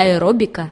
аэробика.